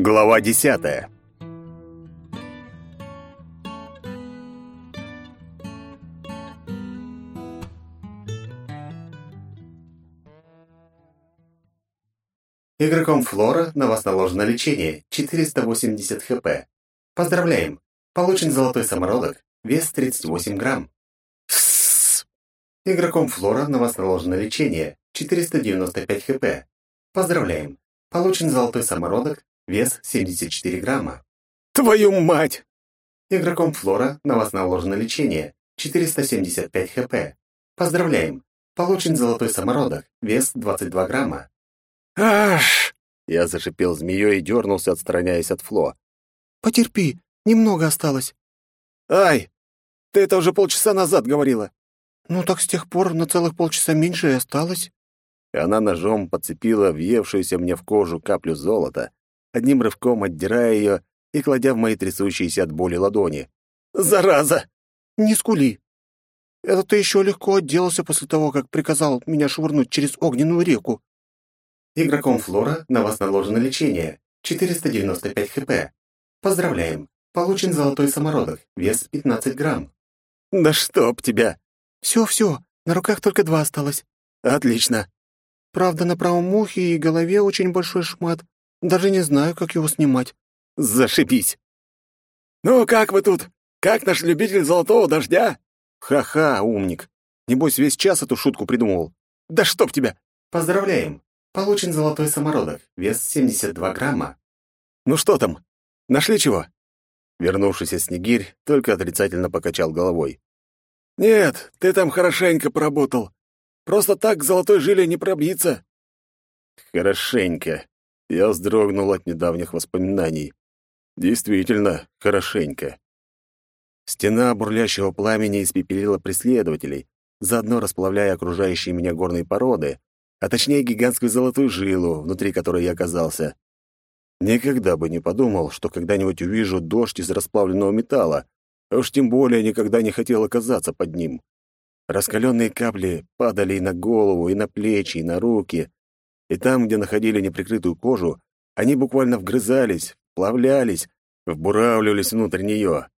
Глава десятая. Игроком Флора на вас наложено лечение 480 хп. Поздравляем! Получен золотой самородок, вес 38 грамм. Игроком Флора на вас наложено лечение 495 хп. Поздравляем! Получен золотой самородок, вес 74 грамма. Твою мать! Игроком Флора на вас наложено лечение 475 хп. Поздравляем! Получен золотой самородок, вес 22 грамма. Аш! Я зашипел змеей и дернулся, отстраняясь от Фло. Потерпи, немного осталось. Ай! Ты это уже полчаса назад говорила. Ну так с тех пор на целых полчаса меньше и осталось. И она ножом подцепила въевшуюся мне в кожу каплю золота, одним рывком отдирая ее и кладя в мои трясущиеся от боли ладони. «Зараза!» Не скули. Это ты еще легко отделался после того, как приказал меня швырнуть через огненную реку. Игроком Флора на вас наложено лечение 495 хп. Поздравляем! Получен золотой самородок, вес 15 грамм. «Да чтоб тебя!» Все-все, на руках только два осталось. «Отлично!» Правда, на правом ухе и голове очень большой шмат. Даже не знаю, как его снимать. «Зашибись!» «Ну, как вы тут? Как наш любитель золотого дождя?» «Ха-ха, умник! Небось, весь час эту шутку придумывал. Да чтоб тебя!» Поздравляем! Получен золотой самородок, вес 72 грамма. «Ну что там? Нашли чего?» Вернувшийся Снегирь только отрицательно покачал головой. «Нет, ты там хорошенько поработал. Просто так к золотой жиле не пробиться». «Хорошенько». Я вздрогнул от недавних воспоминаний. Действительно, хорошенько. Стена бурлящего пламени испепелила преследователей, заодно расплавляя окружающие меня горные породы, а точнее гигантскую золотую жилу, внутри которой я оказался. Никогда бы не подумал, что когда-нибудь увижу дождь из расплавленного металла, а уж тем более никогда не хотел оказаться под ним. Раскаленные капли падали и на голову, и на плечи, и на руки, и там, где находили неприкрытую кожу, они буквально вгрызались, плавлялись, вбуравливались внутрь нее.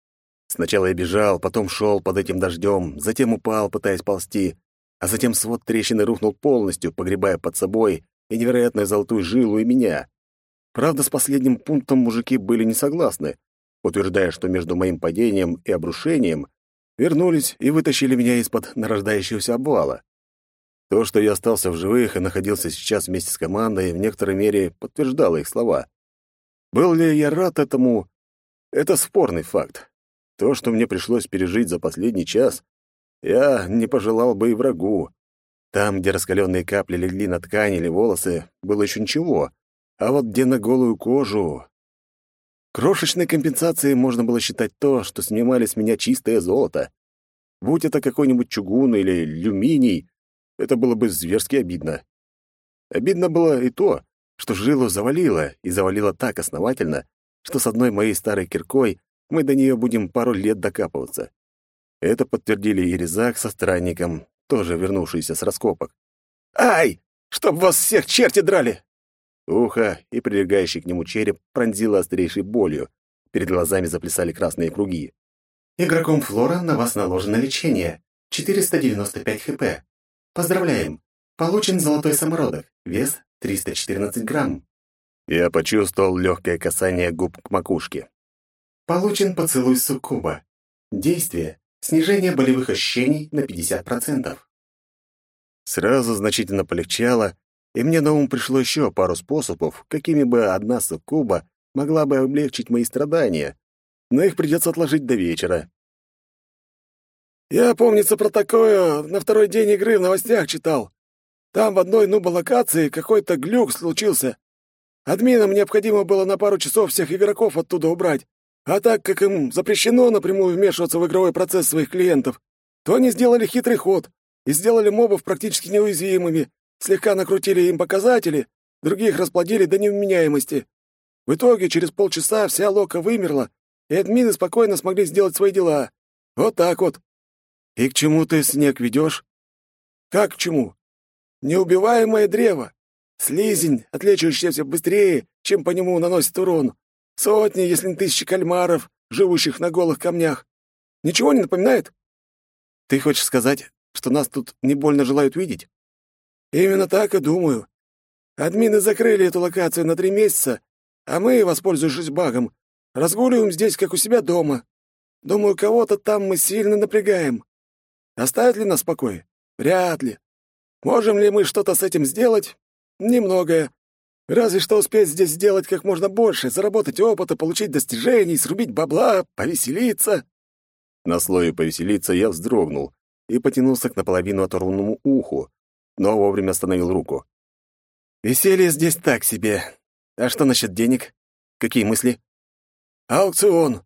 Сначала я бежал, потом шел под этим дождем, затем упал, пытаясь ползти, а затем свод трещины рухнул полностью, погребая под собой и невероятную золотую жилу и меня. Правда, с последним пунктом мужики были не согласны, утверждая, что между моим падением и обрушением вернулись и вытащили меня из-под нарождающегося обвала. То, что я остался в живых и находился сейчас вместе с командой, в некоторой мере подтверждало их слова. Был ли я рад этому? Это спорный факт. То, что мне пришлось пережить за последний час, я не пожелал бы и врагу. Там, где раскаленные капли легли на ткань или волосы, было еще ничего, а вот где на голую кожу... Крошечной компенсацией можно было считать то, что снимали с меня чистое золото. Будь это какой-нибудь чугун или люминий, это было бы зверски обидно. Обидно было и то, что жилу завалило, и завалило так основательно, что с одной моей старой киркой мы до нее будем пару лет докапываться. Это подтвердили и Резак со странником, тоже вернувшиеся с раскопок. «Ай! Чтоб вас всех черти драли!» Ухо и прилегающий к нему череп пронзило острейшей болью. Перед глазами заплясали красные круги. Игроком Флора на вас наложено лечение 495 хп. Поздравляем! Получен золотой самородок, вес 314 грамм. Я почувствовал легкое касание губ к макушке. Получен поцелуй суккуба. Действие Снижение болевых ощущений на 50%. Сразу значительно полегчало, и мне на ум пришло еще пару способов, какими бы одна суккуба могла бы облегчить мои страдания, но их придется отложить до вечера. «Я, помнится, про такое на второй день игры в новостях читал. Там в одной нуба-локации какой-то глюк случился. Админам необходимо было на пару часов всех игроков оттуда убрать, а так как им запрещено напрямую вмешиваться в игровой процесс своих клиентов, то они сделали хитрый ход и сделали мобов практически неуязвимыми, слегка накрутили им показатели, других расплодили до невменяемости. В итоге через полчаса вся лока вымерла, и админы спокойно смогли сделать свои дела. Вот так вот. И к чему ты снег ведешь? Как к чему? Неубиваемое древо. Слизень, отличающийся быстрее, чем по нему наносит урон. Сотни, если не тысячи кальмаров, живущих на голых камнях. Ничего не напоминает? Ты хочешь сказать, что нас тут не больно желают видеть? Именно так и думаю. Админы закрыли эту локацию на три месяца, а мы, воспользовавшись багом, разгуливаем здесь, как у себя дома. Думаю, кого-то там мы сильно напрягаем. Оставят ли нас в покое? Вряд ли. Можем ли мы что-то с этим сделать? Немногое. Разве что успеть здесь сделать как можно больше, заработать опыта, получить достижений, срубить бабла, повеселиться. На слое повеселиться я вздрогнул и потянулся к наполовину оторванному уху, но вовремя остановил руку. «Веселье здесь так себе. А что насчет денег? Какие мысли?» «Аукцион.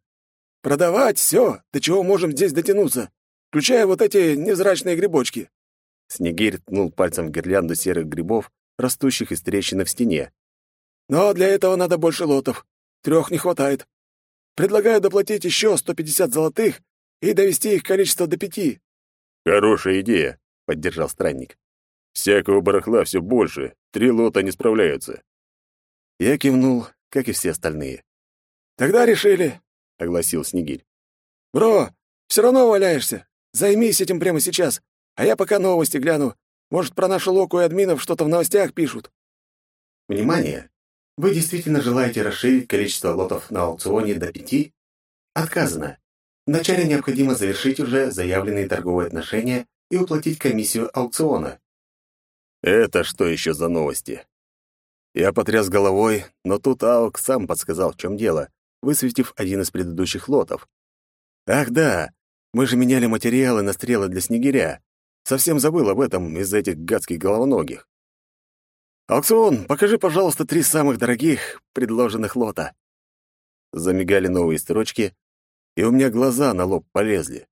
Продавать все, до чего можем здесь дотянуться, включая вот эти невзрачные грибочки». Снегирь ткнул пальцем в гирлянду серых грибов, растущих из трещины в стене. «Но для этого надо больше лотов. Трех не хватает. Предлагаю доплатить еще 150 золотых и довести их количество до пяти». «Хорошая идея», — поддержал странник. «Всякого барахла все больше, три лота не справляются». Я кивнул, как и все остальные. «Тогда решили», — огласил Снегирь. «Бро, все равно валяешься. Займись этим прямо сейчас, а я пока новости гляну. Может, про нашу локу и админов что-то в новостях пишут». «Внимание! Вы действительно желаете расширить количество лотов на аукционе до пяти? Отказано. Вначале необходимо завершить уже заявленные торговые отношения и уплатить комиссию аукциона. Это что еще за новости? Я потряс головой, но тут Аук сам подсказал, в чем дело, высветив один из предыдущих лотов. Ах да, мы же меняли материалы на стрелы для снегиря. Совсем забыл об этом из-за этих гадских головоногих. «Аукцион, покажи, пожалуйста, три самых дорогих предложенных лота». Замигали новые строчки, и у меня глаза на лоб полезли.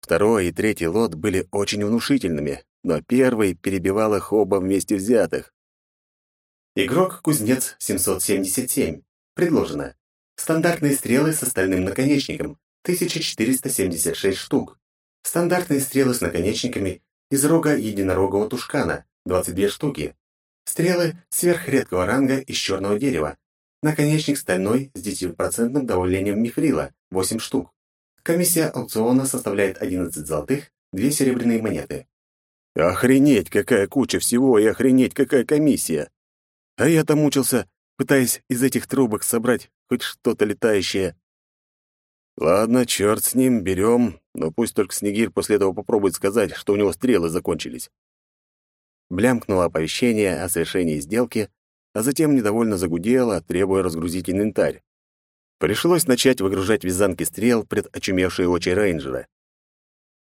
Второй и третий лот были очень внушительными, но первый перебивал их оба вместе взятых. Игрок-кузнец 777. Предложено. Стандартные стрелы с остальным наконечником 1476 штук. Стандартные стрелы с наконечниками из рога единорогого тушкана 22 штуки. Стрелы сверхредкого ранга из черного дерева. Наконечник стальной с 10% давлением мифрила 8 штук. Комиссия аукциона составляет 11 золотых, 2 серебряные монеты. Охренеть, какая куча всего и охренеть, какая комиссия! А я-то мучился, пытаясь из этих трубок собрать хоть что-то летающее. Ладно, черт с ним, берем, но пусть только Снегирь после этого попробует сказать, что у него стрелы закончились. Блямкнуло оповещение о совершении сделки, а затем недовольно загудело, требуя разгрузить инвентарь. Пришлось начать выгружать вязанки стрел пред очумевшие очи рейнджера.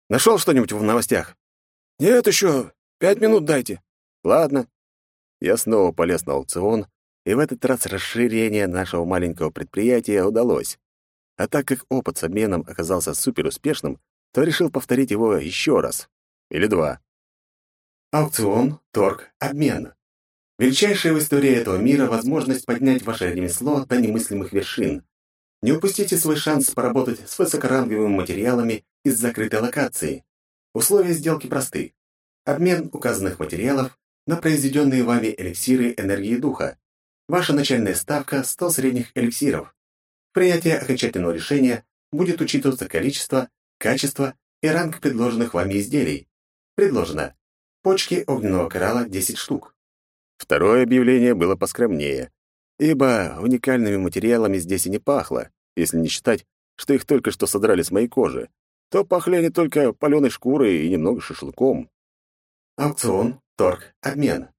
«Нашел что-нибудь в новостях?» «Нет еще. Пять минут дайте». «Ладно». Я снова полез на аукцион, и в этот раз расширение нашего маленького предприятия удалось. А так как опыт с обменом оказался суперуспешным, то решил повторить его еще раз. Или два. Аукцион, торг, обмен. Величайшая в истории этого мира возможность поднять ваше ремесло до немыслимых вершин. Не упустите свой шанс поработать с высокоранговыми материалами из закрытой локации. Условия сделки просты. Обмен указанных материалов на произведенные вами эликсиры энергии духа. Ваша начальная ставка — 100 средних эликсиров. Принятие окончательного решения будет учитываться количество, качество и ранг предложенных вами изделий. Предложено. Почки огненного коралла 10 штук. Второе объявление было поскромнее, ибо уникальными материалами здесь и не пахло, если не считать, что их только что содрали с моей кожи, то пахли они только паленой шкурой и немного шашлыком. Аукцион, торг, обмен.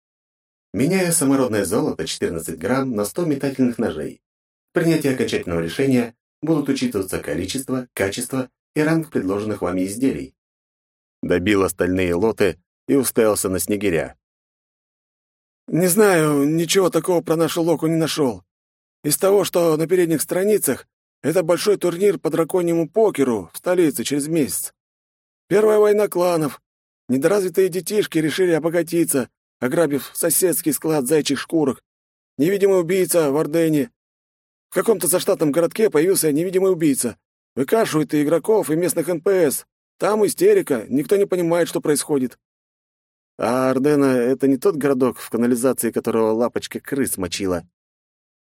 Меняя самородное золото 14 грамм на 100 метательных ножей. Принятие окончательного решения будут учитываться количество, качество и ранг предложенных вами изделий. Добил остальные лоты и уставился на снегиря. «Не знаю, ничего такого про нашу локу не нашел. Из того, что на передних страницах, это большой турнир по драконьему покеру в столице через месяц. Первая война кланов. Недоразвитые детишки решили обогатиться, ограбив соседский склад зайчих шкурок. Невидимый убийца в Ордене каком-то заштатном городке появился невидимый убийца. Выкашивает и игроков, и местных НПС. Там истерика, никто не понимает, что происходит. А Ордена — это не тот городок, в канализации которого лапочка крыс мочила.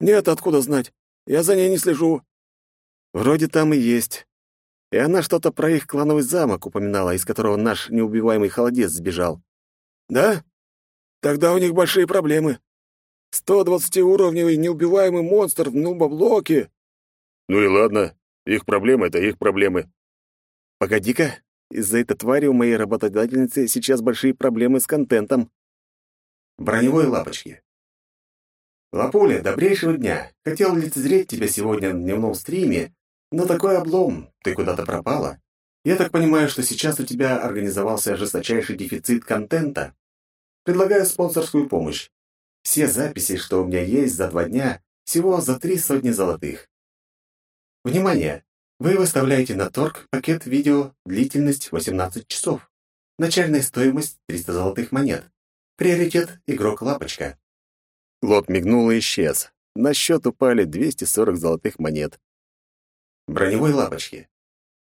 Нет, откуда знать? Я за ней не слежу». «Вроде там и есть. И она что-то про их клановый замок упоминала, из которого наш неубиваемый холодец сбежал». «Да? Тогда у них большие проблемы. 120-уровневый неубиваемый монстр в нуболоке». «Ну и ладно. Их проблемы — это их проблемы». «Погоди-ка, из-за этой твари у моей работодательницы сейчас большие проблемы с контентом». Броневой лапочки. Лапуля, добрейшего дня. Хотел лицезреть тебя сегодня на дневном стриме, но такой облом, ты куда-то пропала. Я так понимаю, что сейчас у тебя организовался жесточайший дефицит контента. Предлагаю спонсорскую помощь. Все записи, что у меня есть за два дня, всего за три сотни золотых. Внимание! Вы выставляете на торг пакет видео длительность 18 часов. Начальная стоимость 300 золотых монет. Приоритет игрок Лапочка. Лот мигнул и исчез. На счет упали 240 золотых монет. Броневой Лапочки.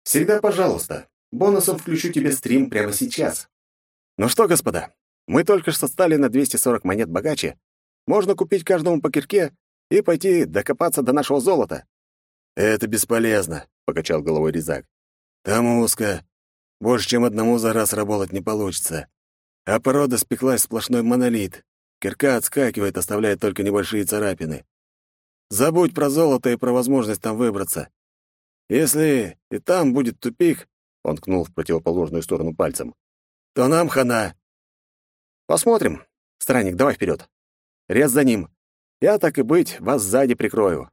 Всегда пожалуйста. Бонусом включу тебе стрим прямо сейчас. Ну что, господа, мы только что стали на 240 монет богаче. Можно купить каждому по кирке и пойти докопаться до нашего золота. «Это бесполезно», — покачал головой Резак. «Там узко. Больше, чем одному за раз работать не получится. А порода спеклась сплошной монолит. Кирка отскакивает, оставляя только небольшие царапины. Забудь про золото и про возможность там выбраться. Если и там будет тупик, он ткнул в противоположную сторону пальцем, то нам хана. Посмотрим. Странник, давай вперед. Рез за ним. Я, так и быть, вас сзади прикрою.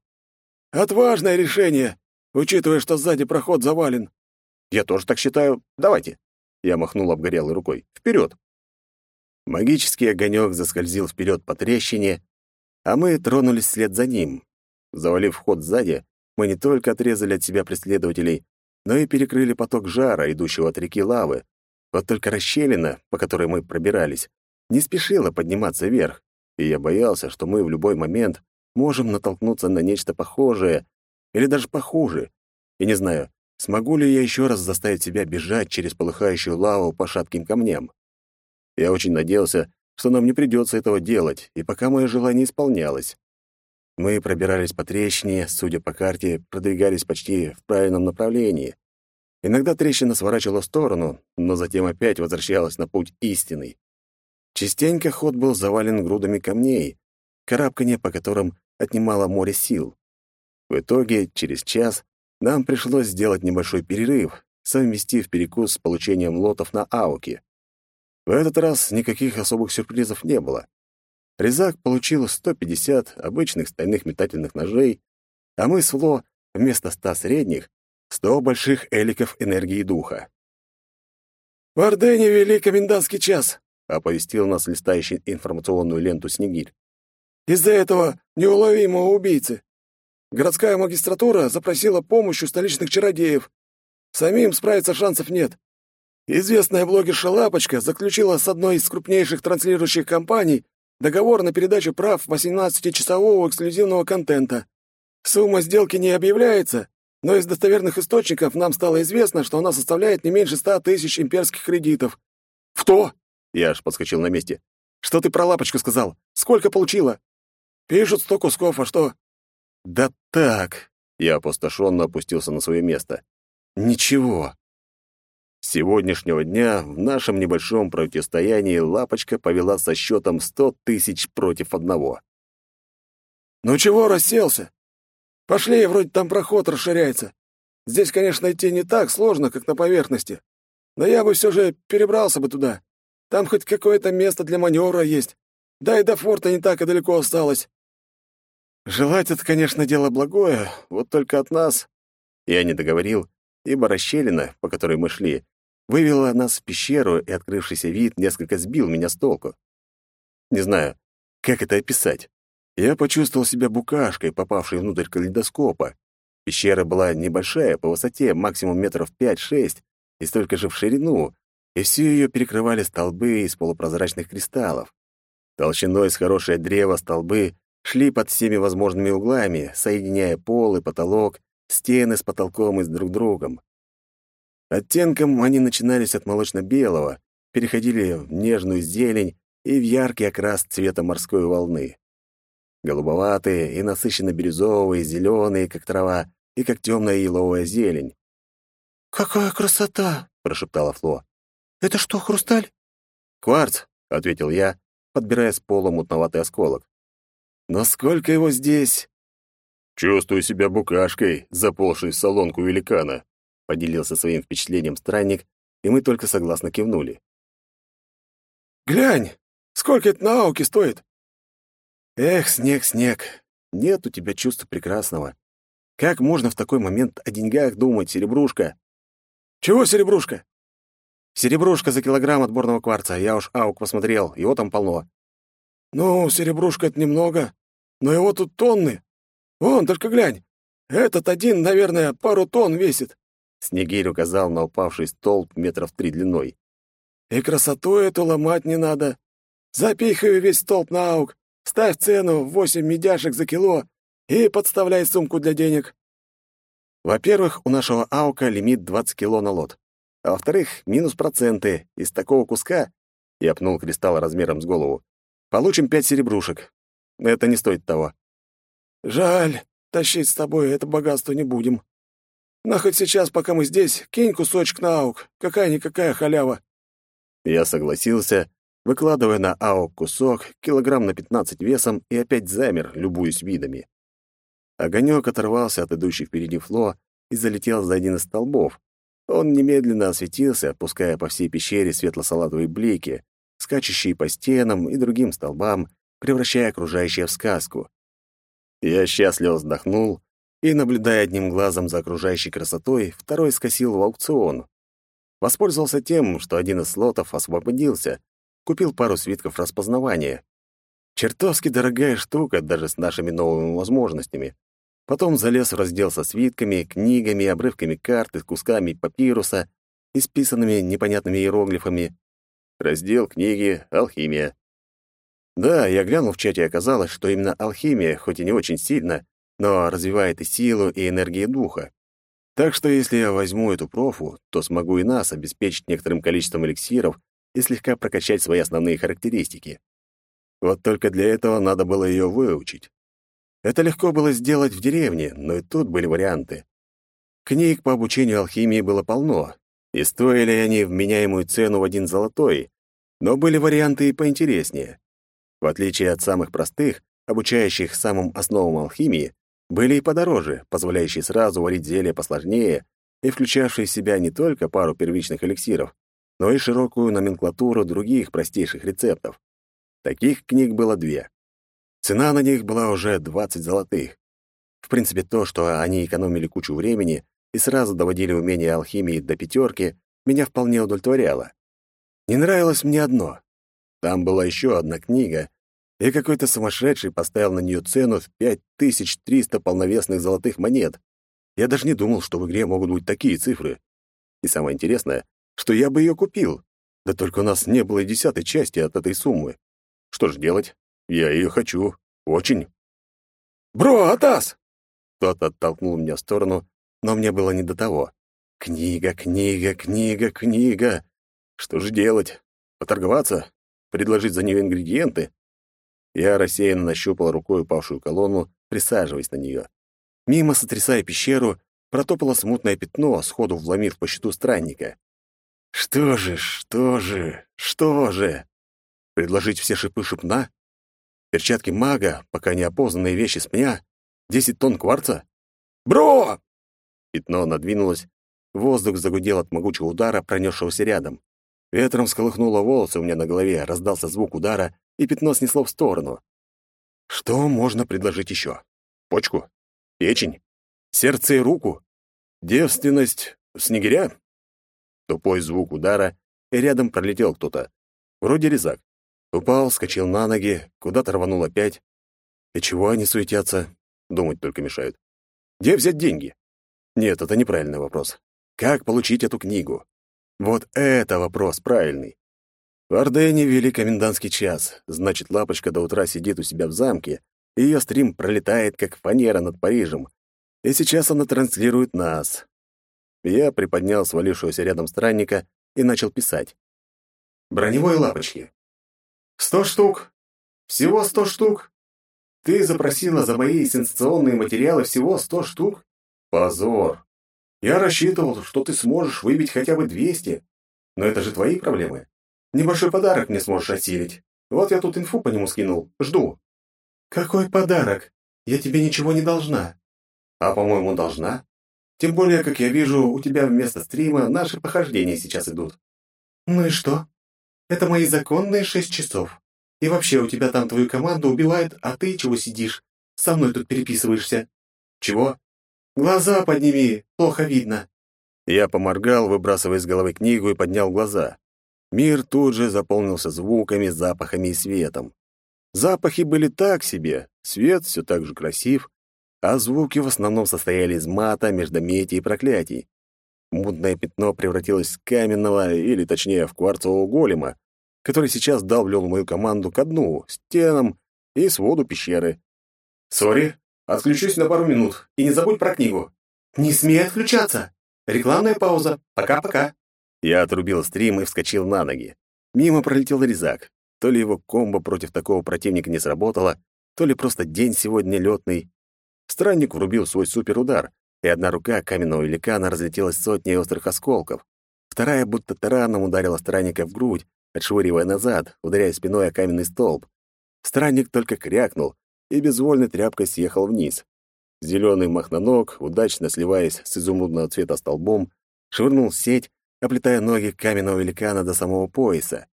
Отважное решение, учитывая, что сзади проход завален. Я тоже так считаю. Давайте. Я махнул обгорелой рукой. Вперед. Магический огонек заскользил вперед по трещине, а мы тронулись вслед за ним. Завалив вход сзади, мы не только отрезали от себя преследователей, но и перекрыли поток жара, идущего от реки лавы. Вот только расщелина, по которой мы пробирались, не спешила подниматься вверх, и я боялся, что мы в любой момент можем натолкнуться на нечто похожее или даже похуже. И не знаю, смогу ли я еще раз заставить себя бежать через полыхающую лаву по шатким камням. Я очень надеялся, что нам не придется этого делать, и пока мое желание исполнялось. Мы пробирались по трещине, судя по карте, продвигались почти в правильном направлении. Иногда трещина сворачивала в сторону, но затем опять возвращалась на путь истинный. Частенько ход был завален грудами камней, карабканье по которым отнимало море сил. В итоге, через час, нам пришлось сделать небольшой перерыв, совместив перекус с получением лотов на Ауке. В этот раз никаких особых сюрпризов не было. Резак получил 150 обычных стальных метательных ножей, а мы с Фло вместо 100 средних — 100 больших эликов энергии духа. «В Ордене вели комендантский час», — оповестил нас листающий информационную ленту Снегирь. «Из-за этого неуловимого убийцы. Городская магистратура запросила помощь у столичных чародеев. Самим справиться шансов нет. Известная блогерша Лапочка заключила с одной из крупнейших транслирующих компаний договор на передачу прав 18-часового эксклюзивного контента. Сумма сделки не объявляется, но из достоверных источников нам стало известно, что она составляет не меньше ста тысяч имперских кредитов. «Что?» — я аж подскочил на месте. «Что ты про лапочку сказал? Сколько получила?» «Пишут сто кусков, а что?» «Да так...» — я опустошенно опустился на свое место. «Ничего. С сегодняшнего дня в нашем небольшом противостоянии Лапочка повела со счетом сто тысяч против одного. «Ну чего расселся? Пошли, вроде там проход расширяется. Здесь, конечно, идти не так сложно, как на поверхности. Но я бы все же перебрался бы туда. Там хоть какое-то место для маневра есть. Да и до форта не так и далеко осталось». «Желать это, конечно, дело благое, вот только от нас...» Я не договорил, ибо расщелина, по которой мы шли, вывела нас в пещеру, и открывшийся вид несколько сбил меня с толку. Не знаю, как это описать. Я почувствовал себя букашкой, попавшей внутрь калейдоскопа. Пещера была небольшая, по высоте максимум метров пять-шесть, и столько же в ширину, и всю ее перекрывали столбы из полупрозрачных кристаллов. Толщиной с хорошее древо столбы шли под всеми возможными углами, соединяя пол и потолок, стены с потолком и с друг другом. Оттенком они начинались от молочно-белого, переходили в нежную зелень и в яркий окрас цвета морской волны. Голубоватые и насыщенно бирюзовые, зеленые, как трава, и как темная еловая зелень. «Какая красота!» — прошептала Фло. «Это что, хрусталь?» «Кварц», — ответил я, подбирая с пола мутноватый осколок. «Но сколько его здесь?» «Чувствую себя букашкой, заползшей в солонку великана», — поделился своим впечатлением странник, и мы только согласно кивнули. «Глянь, сколько это на ауке стоит?» «Эх, снег, снег, нет у тебя чувства прекрасного. Как можно в такой момент о деньгах думать, серебрушка?» «Чего серебрушка?» «Серебрушка за килограмм отборного кварца. Я уж аук посмотрел, его там полно». «Ну, серебрушка — это немного, но его тут тонны. Вон, только глянь, этот один, наверное, пару тонн весит». Снегирь указал на упавший столб метров три длиной. «И красоту эту ломать не надо. Запихай весь столб на аук, ставь цену в восемь медяшек за кило и подставляй сумку для денег. Во-первых, у нашего аука лимит 20 кило на лот. А во-вторых, минус проценты. Из такого куска, я пнул кристалл размером с голову, получим пять серебрушек. Это не стоит того. Жаль, тащить с тобой это богатство не будем. Но хоть сейчас, пока мы здесь, кинь кусочек на аук. Какая-никакая халява. Я согласился, выкладывая на аук кусок, килограмм на 15 весом, и опять замер, любуясь видами. Огонек оторвался от идущей впереди Фло и залетел за один из столбов. Он немедленно осветился, опуская по всей пещере светло-салатовые блики, скачущие по стенам и другим столбам, превращая окружающее в сказку. Я счастливо вздохнул и, наблюдая одним глазом за окружающей красотой, второй скосил в аукцион. Воспользовался тем, что один из слотов освободился, купил пару свитков распознавания. Чертовски дорогая штука даже с нашими новыми возможностями. Потом залез в раздел со свитками, книгами, обрывками карт кусками папируса, исписанными непонятными иероглифами. Раздел книги «Алхимия». Да, я глянул в чате, и оказалось, что именно алхимия, хоть и не очень сильно, но развивает и силу, и энергию духа. Так что если я возьму эту профу, то смогу и нас обеспечить некоторым количеством эликсиров и слегка прокачать свои основные характеристики. Вот только для этого надо было ее выучить. Это легко было сделать в деревне, но и тут были варианты. Книг по обучению алхимии было полно, и стоили они вменяемую цену в один золотой, но были варианты и поинтереснее. В отличие от самых простых, обучающих самым основам алхимии, были и подороже, позволяющие сразу варить зелья посложнее и включавшие в себя не только пару первичных эликсиров, но и широкую номенклатуру других простейших рецептов. Таких книг было две. Цена на них была уже 20 золотых. В принципе, то, что они экономили кучу времени и сразу доводили умение алхимии до пятерки, меня вполне удовлетворяло. Не нравилось мне одно. Там была еще одна книга, и какой-то сумасшедший поставил на нее цену в 5300 полновесных золотых монет. Я даже не думал, что в игре могут быть такие цифры. И самое интересное, что я бы ее купил. Да только у нас не было и десятой части от этой суммы. Что ж делать? Я ее хочу. Очень. «Бро, Атас!» Тот оттолкнул меня в сторону, но мне было не до того. «Книга, книга, книга, книга! Что же делать? Поторговаться? Предложить за нее ингредиенты?» Я рассеянно нащупал рукой упавшую колонну, присаживаясь на нее. Мимо, сотрясая пещеру, протопало смутное пятно, сходу вломив по щиту странника. «Что же, что же, что же? Предложить все шипы шипна? Перчатки мага, пока не опознанные вещи с пня? Десять тонн кварца? Бро!» Пятно надвинулось, воздух загудел от могучего удара, пронесшегося рядом. Ветром сколыхнуло волосы у меня на голове, раздался звук удара, и пятно снесло в сторону. Что можно предложить еще? Почку? Печень? Сердце и руку? Девственность снегиря? Тупой звук удара, и рядом пролетел кто-то. Вроде резак. Упал, скочил на ноги, куда-то рванул опять. И чего они суетятся? Думать только мешают. Где взять деньги? Нет, это неправильный вопрос. Как получить эту книгу? Вот это вопрос правильный. В Ордене вели комендантский час, значит, Лапочка до утра сидит у себя в замке, и ее стрим пролетает, как фанера над Парижем. И сейчас она транслирует нас. Я приподнял свалившегося рядом странника и начал писать. Броневой Лапочки. Сто штук. Всего сто штук. Ты запросила за мои сенсационные материалы всего сто штук? Позор. Я рассчитывал, что ты сможешь выбить хотя бы двести. Но это же твои проблемы. Небольшой подарок мне сможешь осилить. Вот я тут инфу по нему скинул. Жду. Какой подарок? Я тебе ничего не должна. А, по-моему, должна. Тем более, как я вижу, у тебя вместо стрима наши похождения сейчас идут. Ну и что? Это мои законные шесть часов. И вообще, у тебя там твою команду убивают, а ты чего сидишь? Со мной тут переписываешься. Чего? Глаза подними, плохо видно. Я поморгал, выбрасывая из головы книгу, и поднял глаза. Мир тут же заполнился звуками, запахами и светом. Запахи были так себе, свет все так же красив, а звуки в основном состояли из мата, междометий и проклятий. Мутное пятно превратилось в каменного, или точнее, в кварцевого голема, который сейчас давлил мою команду ко дну, стенам и своду пещеры. «Сори, отключусь на пару минут, и не забудь про книгу». «Не смей отключаться! Рекламная пауза. Пока-пока!» Я отрубил стрим и вскочил на ноги. Мимо пролетел резак. То ли его комбо против такого противника не сработало, то ли просто день сегодня летный. Странник врубил свой суперудар, и одна рука каменного великана разлетелась сотней острых осколков. Вторая будто тараном ударила странника в грудь, отшвыривая назад, ударяя спиной о каменный столб. Странник только крякнул и безвольной тряпкой съехал вниз. Зеленый махноног, удачно сливаясь с изумрудного цвета столбом, швырнул сеть, оплетая ноги каменного великана до самого пояса.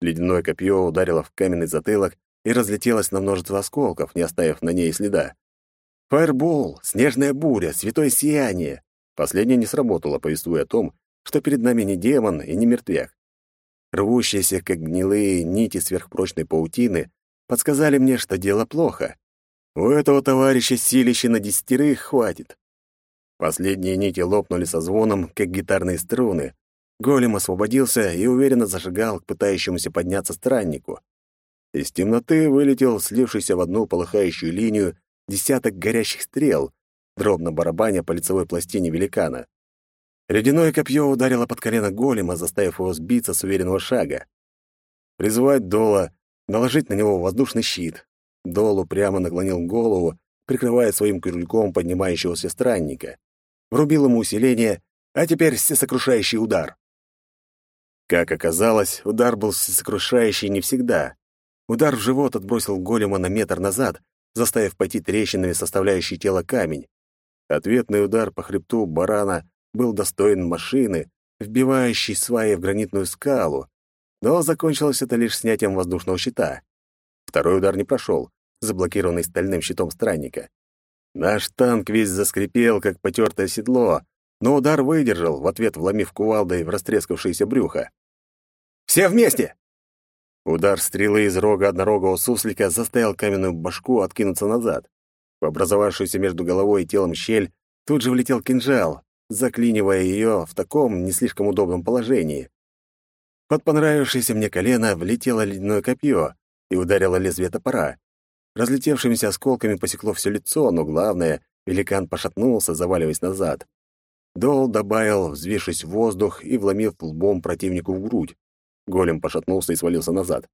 Ледяное копье ударило в каменный затылок и разлетелось на множество осколков, не оставив на ней следа. Фаербол, снежная буря, святое сияние. Последнее не сработало, повествуя о том, что перед нами не демон и не мертвяк. Рвущиеся, как гнилые нити сверхпрочной паутины, подсказали мне, что дело плохо. У этого товарища силища на десятерых хватит. Последние нити лопнули со звоном, как гитарные струны. Голем освободился и уверенно зажигал к пытающемуся подняться страннику. Из темноты вылетел слившийся в одну полыхающую линию десяток горящих стрел, дробно барабаня по лицевой пластине великана. Ледяное копье ударило под колено голема, заставив его сбиться с уверенного шага. Призвать Дола, наложить на него воздушный щит. Долу прямо наклонил голову, прикрывая своим крюком поднимающегося странника. Врубил ему усиление, а теперь всесокрушающий удар. Как оказалось, удар был всесокрушающий не всегда. Удар в живот отбросил голема на метр назад, заставив пойти трещинами составляющий тело камень. Ответный удар по хребту барана был достоин машины, вбивающей сваи в гранитную скалу, но закончилось это лишь снятием воздушного щита. Второй удар не прошел, заблокированный стальным щитом странника. Наш танк весь заскрипел, как потертое седло, но удар выдержал, в ответ вломив кувалдой в растрескавшееся брюхо. «Все вместе!» Удар стрелы из рога однорогого суслика заставил каменную башку откинуться назад. В образовавшуюся между головой и телом щель тут же влетел кинжал, заклинивая ее в таком не слишком удобном положении. Под понравившееся мне колено влетело ледяное копье и ударило лезвие топора. Разлетевшимися осколками посекло все лицо, но главное, великан пошатнулся, заваливаясь назад. Дол добавил, взвившись в воздух и вломив лбом противнику в грудь. Голем пошатнулся и свалился назад.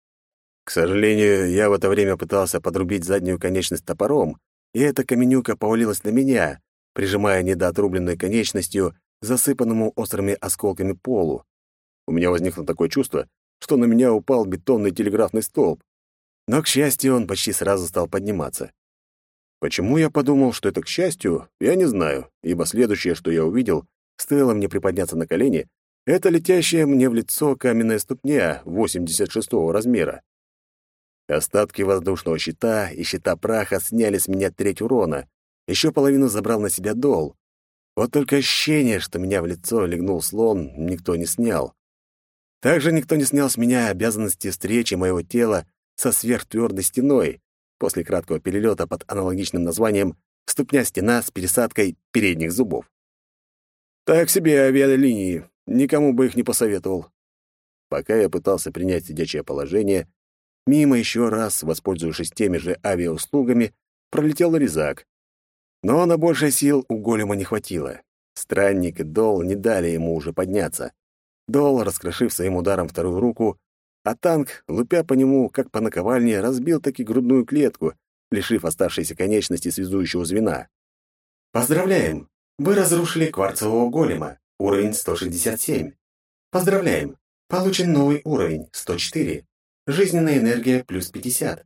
К сожалению, я в это время пытался подрубить заднюю конечность топором, и эта каменюка повалилась на меня, прижимая недоотрубленной конечностью засыпанному острыми осколками полу. У меня возникло такое чувство, что на меня упал бетонный телеграфный столб. Но, к счастью, он почти сразу стал подниматься. Почему я подумал, что это к счастью, я не знаю, ибо следующее, что я увидел, стоило мне приподняться на колени, это летящая мне в лицо каменная ступня 86-го размера. Остатки воздушного щита и щита праха сняли с меня треть урона. Еще половину забрал на себя дол. Вот только ощущение, что меня в лицо легнул слон, никто не снял. Также никто не снял с меня обязанности встречи моего тела со сверхтвердой стеной после краткого перелета под аналогичным названием «Ступня-стена с пересадкой передних зубов». Так себе авиалинии, Никому бы их не посоветовал. Пока я пытался принять сидячее положение, мимо еще раз, воспользовавшись теми же авиауслугами, пролетел резак. Но на больше сил у голема не хватило. Странник и Дол не дали ему уже подняться. Дол, раскрошив своим ударом вторую руку, а танк, лупя по нему, как по наковальне, разбил таки грудную клетку лишив оставшиеся конечности связующего звена. Поздравляем! Вы разрушили кварцевого голема, уровень 167. Поздравляем! Получен новый уровень, 104. Жизненная энергия плюс 50.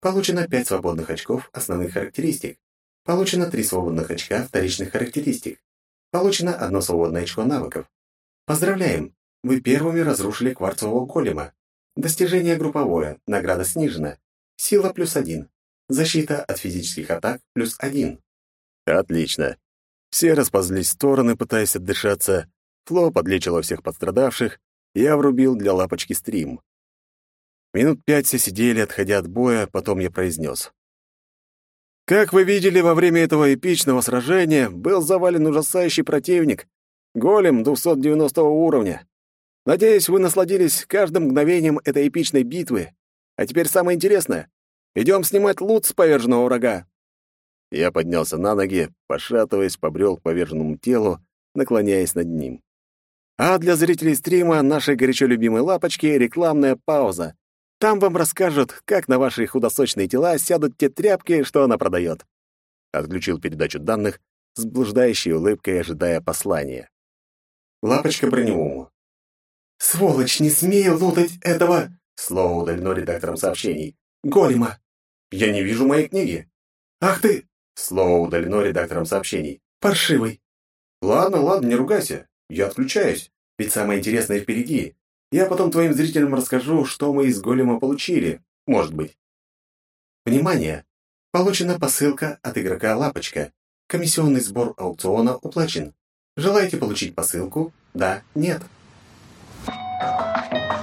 Получено 5 свободных очков основных характеристик. Получено 3 свободных очка вторичных характеристик. Получено одно свободное очко навыков. Поздравляем! Вы первыми разрушили кварцевого голема. Достижение групповое, награда снижена. Сила плюс один. Защита от физических атак плюс один. Отлично. Все расползлись в стороны, пытаясь отдышаться. Фло подлечила всех пострадавших. Я врубил для лапочки стрим. Минут пять все сидели, отходя от боя, потом я произнес. Как вы видели, во время этого эпичного сражения был завален ужасающий противник, голем 290 уровня. Надеюсь, вы насладились каждым мгновением этой эпичной битвы. А теперь самое интересное. Идем снимать лут с поверженного врага. Я поднялся на ноги, пошатываясь, побрел к поверженному телу, наклоняясь над ним. А для зрителей стрима нашей горячо любимой лапочки рекламная пауза. Там вам расскажут, как на ваши худосочные тела сядут те тряпки, что она продает. Отключил передачу данных, с блуждающей улыбкой ожидая послания. Лапочка броневому. «Сволочь, не смею лутать этого!» Слово удалено редактором сообщений. «Голема!» «Я не вижу моей книги!» «Ах ты!» Слово удалено редактором сообщений. «Паршивый!» «Ладно, ладно, не ругайся. Я отключаюсь. Ведь самое интересное впереди. Я потом твоим зрителям расскажу, что мы из голема получили. Может быть». Внимание! Получена посылка от игрока Лапочка. Комиссионный сбор аукциона уплачен. Желаете получить посылку? Да, нет. Thank you.